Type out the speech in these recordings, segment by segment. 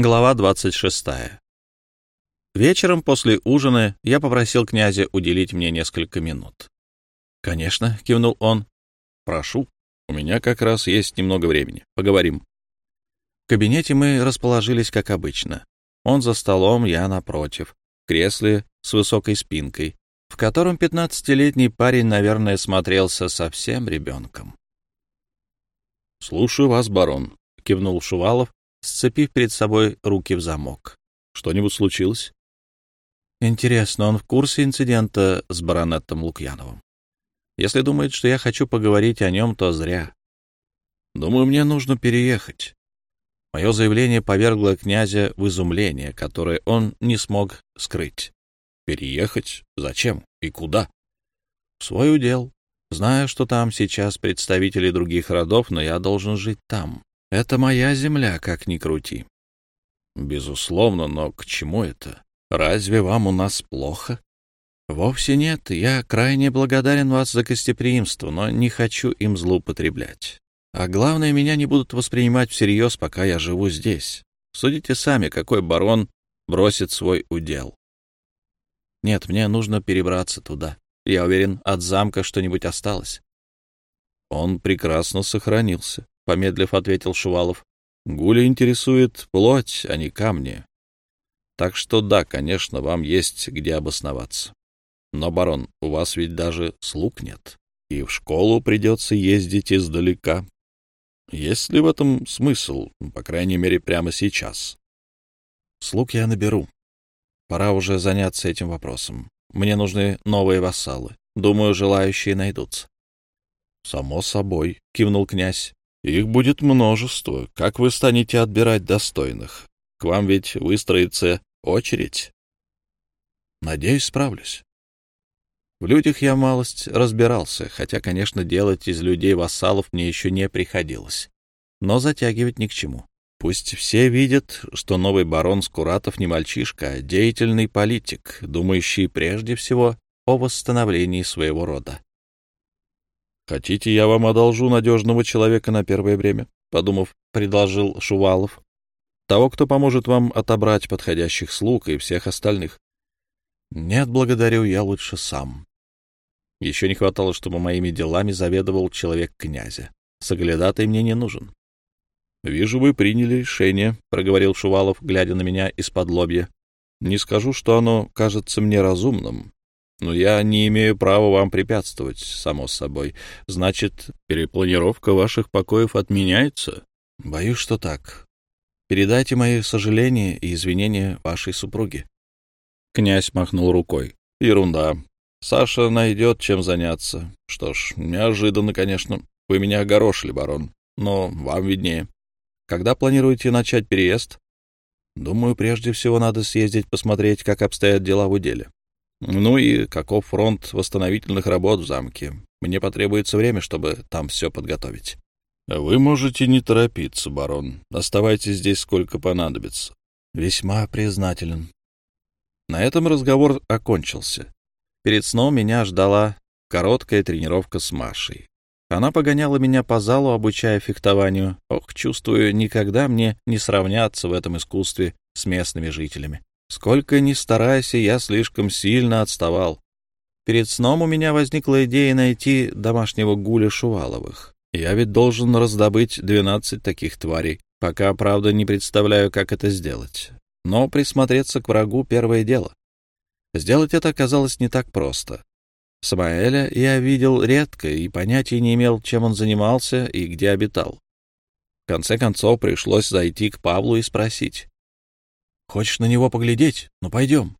Глава 26. Вечером после ужина я попросил князя уделить мне несколько минут. «Конечно», — кивнул он. «Прошу. У меня как раз есть немного времени. Поговорим». В кабинете мы расположились, как обычно. Он за столом, я напротив, в кресле с высокой спинкой, в котором пятнадцатилетний парень, наверное, смотрелся совсем ребенком. «Слушаю вас, барон», — кивнул Шувалов, сцепив перед собой руки в замок. Что-нибудь случилось? Интересно, он в курсе инцидента с баронетом Лукьяновым? Если думает, что я хочу поговорить о нем, то зря. Думаю, мне нужно переехать. Мое заявление повергло князя в изумление, которое он не смог скрыть. Переехать? Зачем? И куда? В свой удел. Знаю, что там сейчас представители других родов, но я должен жить там. Это моя земля, как ни крути. Безусловно, но к чему это? Разве вам у нас плохо? Вовсе нет. Я крайне благодарен вас за гостеприимство, но не хочу им злоупотреблять. А главное, меня не будут воспринимать всерьез, пока я живу здесь. Судите сами, какой барон бросит свой удел. Нет, мне нужно перебраться туда. Я уверен, от замка что-нибудь осталось. Он прекрасно сохранился помедлив ответил Шувалов. Гуля интересует плоть, а не камни. Так что да, конечно, вам есть где обосноваться. Но, барон, у вас ведь даже слуг нет, и в школу придется ездить издалека. Есть ли в этом смысл, по крайней мере, прямо сейчас? Слуг я наберу. Пора уже заняться этим вопросом. Мне нужны новые вассалы. Думаю, желающие найдутся. — Само собой, — кивнул князь. Их будет множество. Как вы станете отбирать достойных? К вам ведь выстроится очередь. Надеюсь, справлюсь. В людях я малость разбирался, хотя, конечно, делать из людей вассалов мне еще не приходилось. Но затягивать ни к чему. Пусть все видят, что новый барон Скуратов не мальчишка, а деятельный политик, думающий прежде всего о восстановлении своего рода. «Хотите, я вам одолжу надежного человека на первое время?» — подумав, предложил Шувалов. «Того, кто поможет вам отобрать подходящих слуг и всех остальных». «Нет, благодарю, я лучше сам». Еще не хватало, чтобы моими делами заведовал человек князя. Соглядатай мне не нужен. «Вижу, вы приняли решение», — проговорил Шувалов, глядя на меня из-под лобья. «Не скажу, что оно кажется мне разумным, но я не имею права вам препятствовать, само собой. Значит, перепланировка ваших покоев отменяется? Боюсь, что так. Передайте мои сожаления и извинения вашей супруге. Князь махнул рукой. Ерунда. Саша найдет чем заняться. Что ж, неожиданно, конечно. Вы меня огорошили, барон. Но вам виднее. Когда планируете начать переезд? Думаю, прежде всего надо съездить посмотреть, как обстоят дела в деле. Ну и каков фронт восстановительных работ в замке. Мне потребуется время, чтобы там все подготовить. Вы можете не торопиться, барон. Оставайтесь здесь сколько понадобится. Весьма признателен. На этом разговор окончился. Перед сном меня ждала короткая тренировка с Машей. Она погоняла меня по залу, обучая фехтованию. Ох, чувствую, никогда мне не сравняться в этом искусстве с местными жителями. Сколько ни старайся, я слишком сильно отставал. Перед сном у меня возникла идея найти домашнего гуля Шуваловых. Я ведь должен раздобыть двенадцать таких тварей, пока, правда, не представляю, как это сделать. Но присмотреться к врагу — первое дело. Сделать это оказалось не так просто. Самаэля я видел редко и понятия не имел, чем он занимался и где обитал. В конце концов, пришлось зайти к Павлу и спросить. Хочешь на него поглядеть? Ну, пойдем.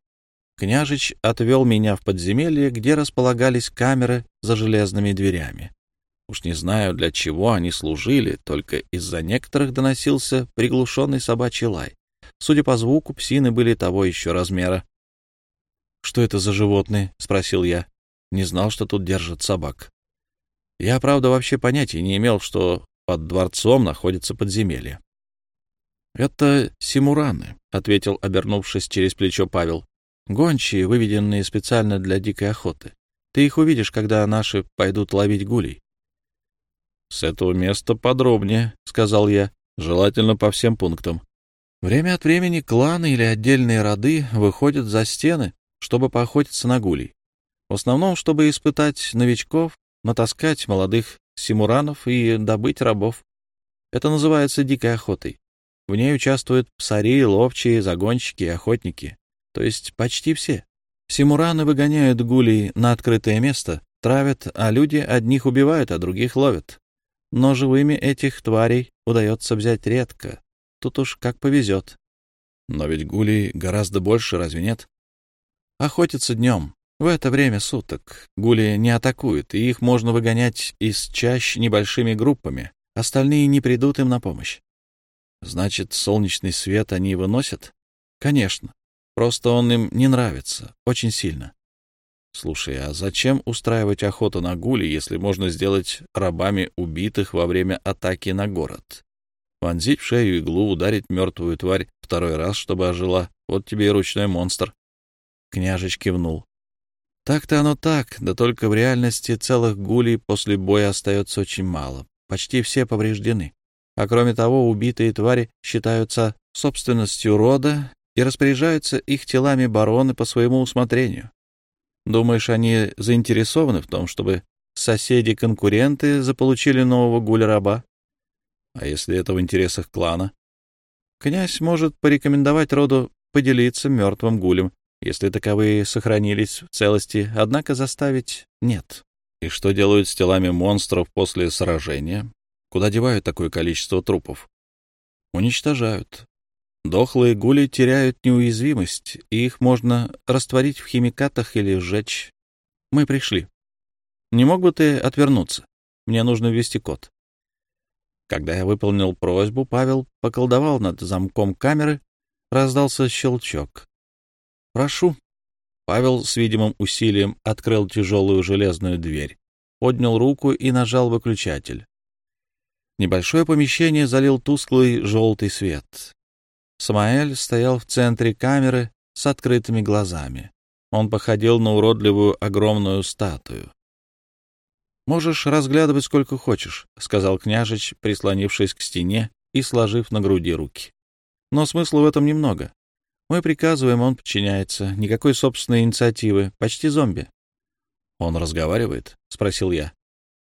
Княжич отвел меня в подземелье, где располагались камеры за железными дверями. Уж не знаю, для чего они служили, только из-за некоторых доносился приглушенный собачий лай. Судя по звуку, псины были того еще размера. — Что это за животные? — спросил я. Не знал, что тут держат собак. Я, правда, вообще понятия не имел, что под дворцом находится подземелье. «Это симураны», — ответил, обернувшись через плечо Павел. «Гончие, выведенные специально для дикой охоты. Ты их увидишь, когда наши пойдут ловить гулей». «С этого места подробнее», — сказал я, — «желательно по всем пунктам». Время от времени кланы или отдельные роды выходят за стены, чтобы поохотиться на гулей. В основном, чтобы испытать новичков, натаскать молодых симуранов и добыть рабов. Это называется дикой охотой. В ней участвуют псари, ловчие, загонщики охотники, то есть почти все. Симураны выгоняют гулей на открытое место, травят, а люди одних убивают, а других ловят. Но живыми этих тварей удается взять редко. Тут уж как повезет. Но ведь гулей гораздо больше, разве нет? Охотятся днем. В это время суток гули не атакуют, и их можно выгонять из чащ небольшими группами. Остальные не придут им на помощь. Значит, солнечный свет они выносят? Конечно. Просто он им не нравится. Очень сильно. Слушай, а зачем устраивать охоту на гули, если можно сделать рабами убитых во время атаки на город? Вонзить в шею иглу, ударить мертвую тварь второй раз, чтобы ожила. Вот тебе и ручной монстр. Княжич кивнул. Так-то оно так, да только в реальности целых гулей после боя остается очень мало. Почти все повреждены. А кроме того, убитые твари считаются собственностью рода и распоряжаются их телами бароны по своему усмотрению. Думаешь, они заинтересованы в том, чтобы соседи-конкуренты заполучили нового гуля-раба? А если это в интересах клана? Князь может порекомендовать роду поделиться мертвым гулем, если таковые сохранились в целости, однако заставить нет. И что делают с телами монстров после сражения? Куда девают такое количество трупов? Уничтожают. Дохлые гули теряют неуязвимость, и их можно растворить в химикатах или сжечь. Мы пришли. Не мог бы ты отвернуться? Мне нужно ввести код. Когда я выполнил просьбу, Павел поколдовал над замком камеры, раздался щелчок. «Прошу». Павел с видимым усилием открыл тяжелую железную дверь, поднял руку и нажал выключатель. Небольшое помещение залил тусклый желтый свет. Самаэль стоял в центре камеры с открытыми глазами. Он походил на уродливую огромную статую. «Можешь разглядывать сколько хочешь», — сказал княжич, прислонившись к стене и сложив на груди руки. «Но смысла в этом немного. Мы приказываем, он подчиняется. Никакой собственной инициативы. Почти зомби». «Он разговаривает?» — спросил я.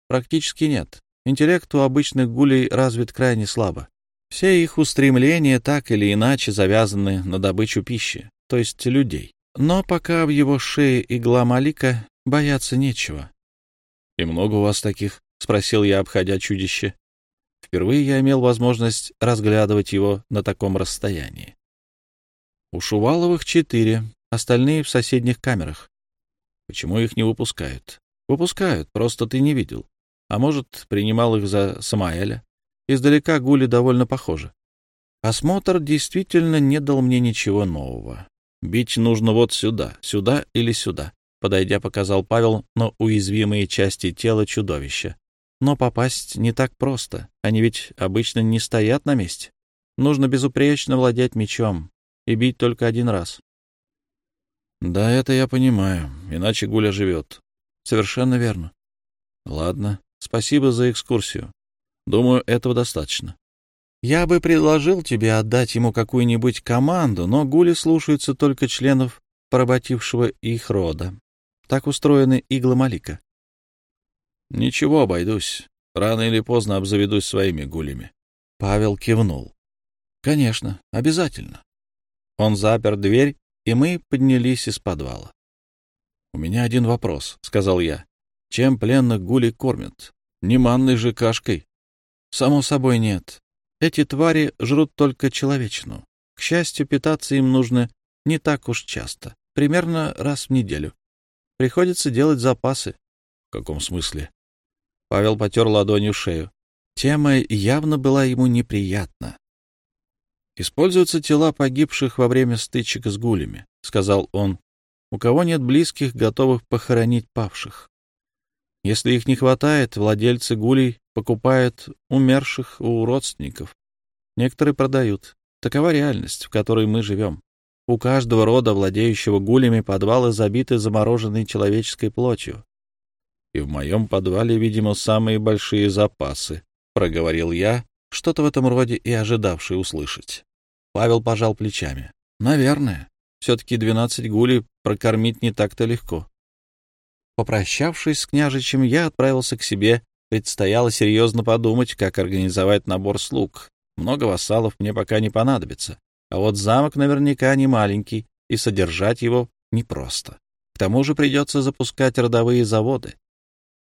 «Практически нет. Интеллект у обычных гулей развит крайне слабо. Все их устремления так или иначе завязаны на добычу пищи, то есть людей. Но пока в его шее игла Малика, бояться нечего. — И много у вас таких? — спросил я, обходя чудище. Впервые я имел возможность разглядывать его на таком расстоянии. У Шуваловых четыре, остальные в соседних камерах. Почему их не выпускают? Выпускают, просто ты не видел. А может, принимал их за Самаэля? Издалека гули довольно похожи. Осмотр действительно не дал мне ничего нового. Бить нужно вот сюда, сюда или сюда. Подойдя, показал Павел на уязвимые части тела чудовища. Но попасть не так просто. Они ведь обычно не стоят на месте. Нужно безупречно владеть мечом и бить только один раз. Да, это я понимаю. Иначе Гуля живет. Совершенно верно. Ладно, Спасибо за экскурсию. Думаю, этого достаточно. Я бы предложил тебе отдать ему какую-нибудь команду, но гули слушаются только членов поработившего их рода. Так устроены иглы Малика. Ничего, обойдусь. Рано или поздно обзаведусь своими гулями. Павел кивнул. Конечно, обязательно. Он запер дверь, и мы поднялись из подвала. — У меня один вопрос, — сказал я. Чем пленных гулей кормят? Не манной же кашкой. Само собой нет. Эти твари жрут только человечину. К счастью, питаться им нужно не так уж часто, примерно раз в неделю. Приходится делать запасы. В каком смысле? Павел потер ладонью шею. Тема явно была ему неприятна. «Используются тела погибших во время стычек с гулями», — сказал он. «У кого нет близких, готовых похоронить павших. Если их не хватает, владельцы гулей покупают умерших у родственников. Некоторые продают. Такова реальность, в которой мы живем. У каждого рода, владеющего гулями, подвалы забиты замороженной человеческой плотью. И в моем подвале, видимо, самые большие запасы, — проговорил я, что-то в этом роде и ожидавший услышать. Павел пожал плечами. Наверное. Все-таки двенадцать гулей прокормить не так-то легко. Попрощавшись с княжичем, я отправился к себе. Предстояло серьезно подумать, как организовать набор слуг. Много вассалов мне пока не понадобится. А вот замок наверняка не маленький, и содержать его непросто. К тому же придется запускать родовые заводы.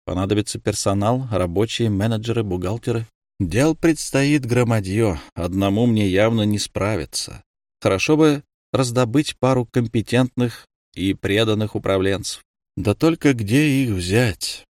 Понадобится персонал, рабочие, менеджеры, бухгалтеры. Дел предстоит громадье, одному мне явно не справиться. Хорошо бы раздобыть пару компетентных и преданных управленцев. Да только где их взять?